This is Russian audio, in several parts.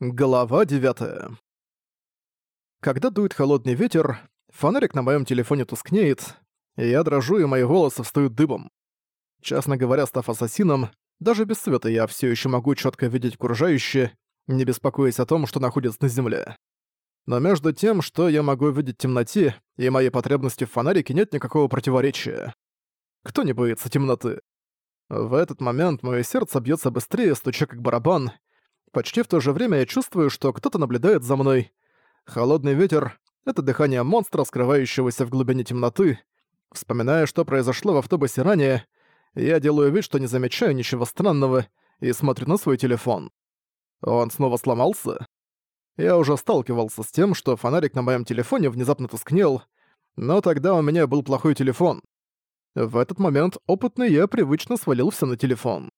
Глава 9 Когда дует холодный ветер, фонарик на моем телефоне тускнеет, и я дрожу, и мои волосы встают дыбом. Честно говоря, став ассасином, даже без света я все еще могу четко видеть окружающее, не беспокоясь о том, что находится на земле. Но между тем, что я могу видеть в темноте, и моей потребности в фонарике нет никакого противоречия. Кто не боится темноты? В этот момент мое сердце бьется быстрее, стуча как барабан, Почти в то же время я чувствую, что кто-то наблюдает за мной. Холодный ветер — это дыхание монстра, скрывающегося в глубине темноты. Вспоминая, что произошло в автобусе ранее, я делаю вид, что не замечаю ничего странного, и смотрю на свой телефон. Он снова сломался? Я уже сталкивался с тем, что фонарик на моем телефоне внезапно тускнел, но тогда у меня был плохой телефон. В этот момент опытный я привычно свалил все на телефон.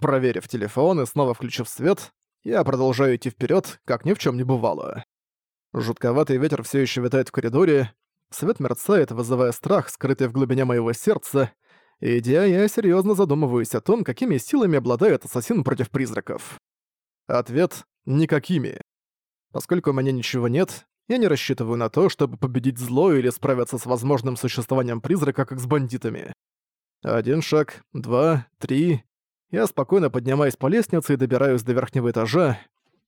Проверив телефон и снова включив свет, я продолжаю идти вперед, как ни в чем не бывало. Жутковатый ветер все еще витает в коридоре, свет мерцает, вызывая страх, скрытый в глубине моего сердца, и идя, я серьезно задумываюсь о том, какими силами обладает ассасин против призраков. Ответ — никакими. Поскольку у меня ничего нет, я не рассчитываю на то, чтобы победить зло или справиться с возможным существованием призрака, как с бандитами. Один шаг, два, три, я спокойно поднимаюсь по лестнице и добираюсь до верхнего этажа.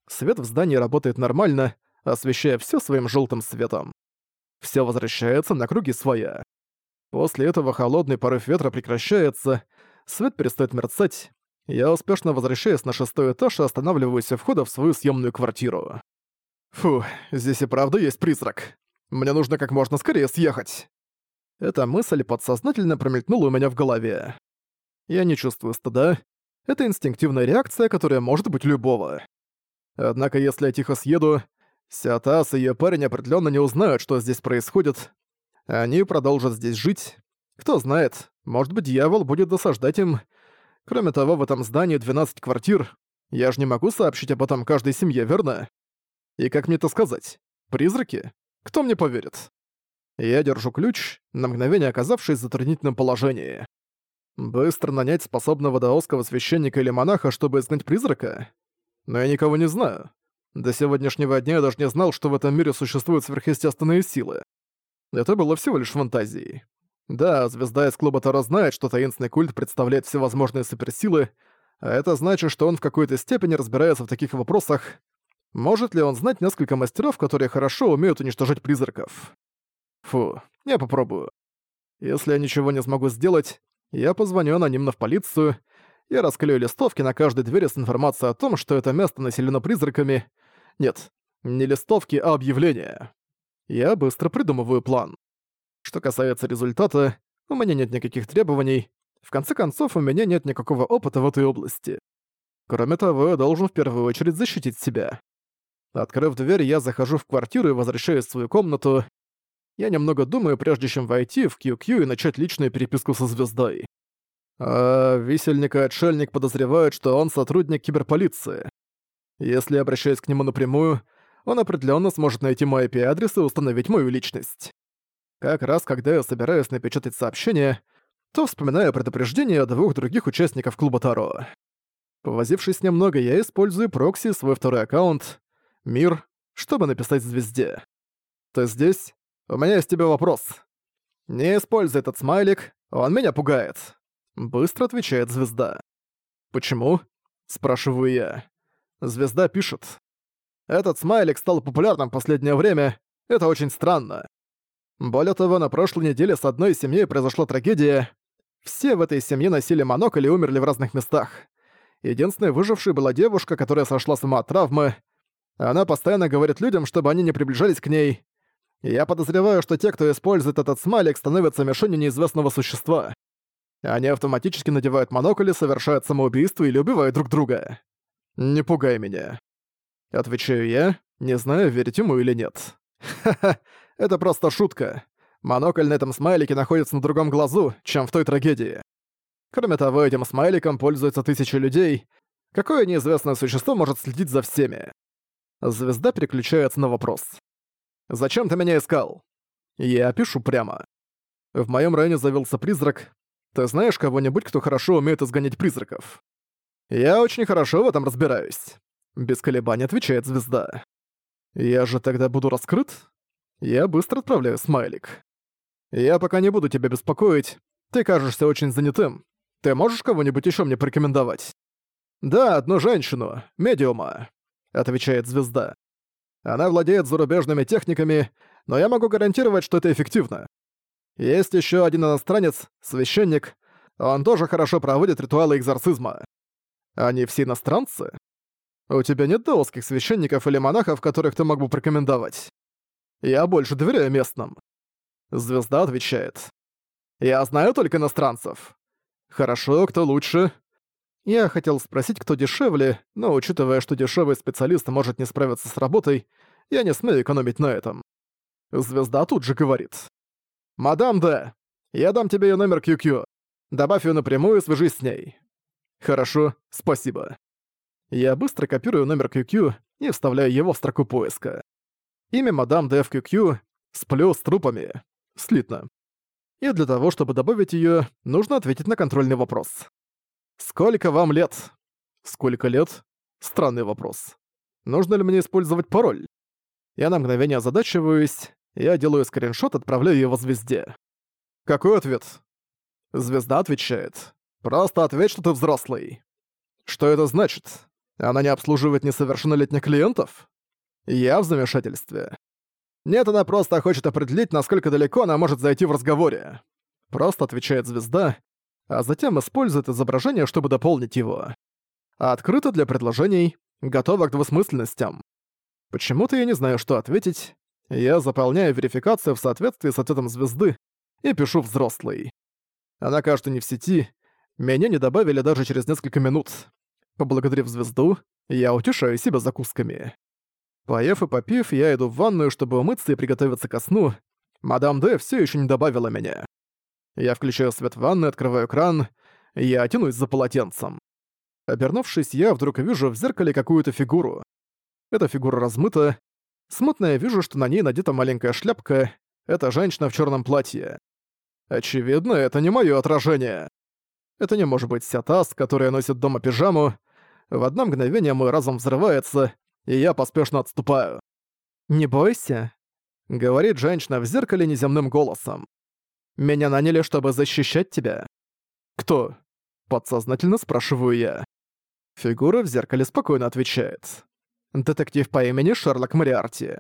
Свет в здании работает нормально, освещая все своим желтым светом. Все возвращается на круги своя. После этого холодный порыв ветра прекращается, свет перестает мерцать. Я успешно возвращаюсь на шестой этаж и останавливаюсь у входа в свою съемную квартиру. Фу, здесь и правда есть призрак. Мне нужно как можно скорее съехать. Эта мысль подсознательно промелькнула у меня в голове. Я не чувствую стыда, это инстинктивная реакция, которая может быть любого. Однако если я тихо съеду, Сиатас и её парень определённо не узнают, что здесь происходит. Они продолжат здесь жить. Кто знает, может быть, дьявол будет досаждать им. Кроме того, в этом здании 12 квартир. Я же не могу сообщить об этом каждой семье, верно? И как мне это сказать? Призраки? Кто мне поверит? Я держу ключ, на мгновение оказавшись в затруднительном положении. Быстро нанять способного даосского священника или монаха, чтобы изгнать призрака? Но я никого не знаю. До сегодняшнего дня я даже не знал, что в этом мире существуют сверхъестественные силы. Это было всего лишь фантазией. Да, звезда из клуба Таро знает, что таинственный культ представляет всевозможные суперсилы, а это значит, что он в какой-то степени разбирается в таких вопросах. Может ли он знать несколько мастеров, которые хорошо умеют уничтожать призраков? Фу, я попробую. Если я ничего не смогу сделать, я позвоню анонимно в полицию и расклею листовки на каждой двери с информацией о том, что это место населено призраками. Нет, не листовки, а объявления. Я быстро придумываю план. Что касается результата, у меня нет никаких требований. В конце концов, у меня нет никакого опыта в этой области. Кроме того, я должен в первую очередь защитить себя. Открыв дверь, я захожу в квартиру и возвращаюсь в свою комнату. Я немного думаю, прежде чем войти в QQ и начать личную переписку со звездой. А висельник и отшельник подозревают, что он сотрудник киберполиции. Если обращаюсь к нему напрямую, он определенно сможет найти мой IP-адрес и установить мою личность. Как раз когда я собираюсь напечатать сообщение, то вспоминаю предупреждение двух других участников клуба Таро. Повозившись немного, я использую прокси свой второй аккаунт, Мир, чтобы написать звезде. Ты здесь? У меня есть тебе вопрос. Не используй этот смайлик, он меня пугает. Быстро отвечает звезда. Почему? Спрашиваю я. Звезда пишет. Этот смайлик стал популярным в последнее время. Это очень странно. Более того, на прошлой неделе с одной семьей произошла трагедия. Все в этой семье носили монокль и умерли в разных местах. Единственной выжившей была девушка, которая сошла с ума от травмы. Она постоянно говорит людям, чтобы они не приближались к ней. Я подозреваю, что те, кто использует этот смайлик, становятся мишенью неизвестного существа. Они автоматически надевают монокли, совершают самоубийство или убивают друг друга. Не пугай меня. Отвечаю я, не знаю, верить ему или нет. Ха-ха, это просто шутка. Монокль на этом смайлике находится на другом глазу, чем в той трагедии. Кроме того, этим смайликом пользуются тысячи людей. Какое неизвестное существо может следить за всеми? Звезда переключается на вопрос. Зачем ты меня искал?» Я пишу прямо. В моем районе завелся призрак. Ты знаешь кого-нибудь, кто хорошо умеет изгонять призраков? Я очень хорошо в этом разбираюсь. Без колебаний отвечает звезда. Я же тогда буду раскрыт? Я быстро отправляю смайлик. Я пока не буду тебя беспокоить. Ты кажешься очень занятым. Ты можешь кого-нибудь еще мне порекомендовать? Да, одну женщину, медиума, отвечает звезда. Она владеет зарубежными техниками, но я могу гарантировать, что это эффективно. Есть еще один иностранец, священник. Он тоже хорошо проводит ритуалы экзорцизма. Они все иностранцы? У тебя нет даосских священников или монахов, которых ты мог бы порекомендовать? Я больше доверяю местным. Звезда отвечает. Я знаю только иностранцев. Хорошо, кто лучше? Я хотел спросить, кто дешевле, но учитывая, что дешевый специалист может не справиться с работой, я не смею экономить на этом. Звезда тут же говорит. «Мадам Д, я дам тебе ее номер QQ. Добавь ее напрямую и свяжись с ней». «Хорошо, спасибо». Я быстро копирую номер QQ и вставляю его в строку поиска. Имя мадам Д в QQ «Сплю с трупами». Слитно. И для того, чтобы добавить ее, нужно ответить на контрольный вопрос. «Сколько вам лет?» «Сколько лет?» Странный вопрос. Нужно ли мне использовать пароль? Я на мгновение озадачиваюсь, я делаю скриншот, отправляю его звезде. Какой ответ? Звезда отвечает. Просто ответь, что ты взрослый. Что это значит? Она не обслуживает несовершеннолетних клиентов? Я в замешательстве. Нет, она просто хочет определить, насколько далеко она может зайти в разговоре. Просто отвечает звезда, а затем использует изображение, чтобы дополнить его. Открыто для предложений, готова к двусмысленностям. Почему-то я не знаю, что ответить, я заполняю верификацию в соответствии с ответом звезды и пишу «взрослый». Она, кажется, не в сети. Меня не добавили даже через несколько минут. Поблагодарив звезду, я утешаю себя закусками. Поев и попив, я иду в ванную, чтобы умыться и приготовиться ко сну. Мадам Д все еще не добавила меня. Я включаю свет в ванной, открываю кран, я тянусь за полотенцем. Обернувшись, я вдруг вижу в зеркале какую-то фигуру. Эта фигура размыта, Смутно я вижу, что на ней надета маленькая шляпка. Это женщина в черном платье. Очевидно, это не мое отражение. Это не может быть Сятас, которая носит дома пижаму. В одно мгновение мой разум взрывается, и я поспешно отступаю. «Не бойся», — говорит женщина в зеркале неземным голосом. «Меня наняли, чтобы защищать тебя». «Кто?» — подсознательно спрашиваю я. Фигура в зеркале спокойно отвечает детектив по имени Шерлок Мариарти.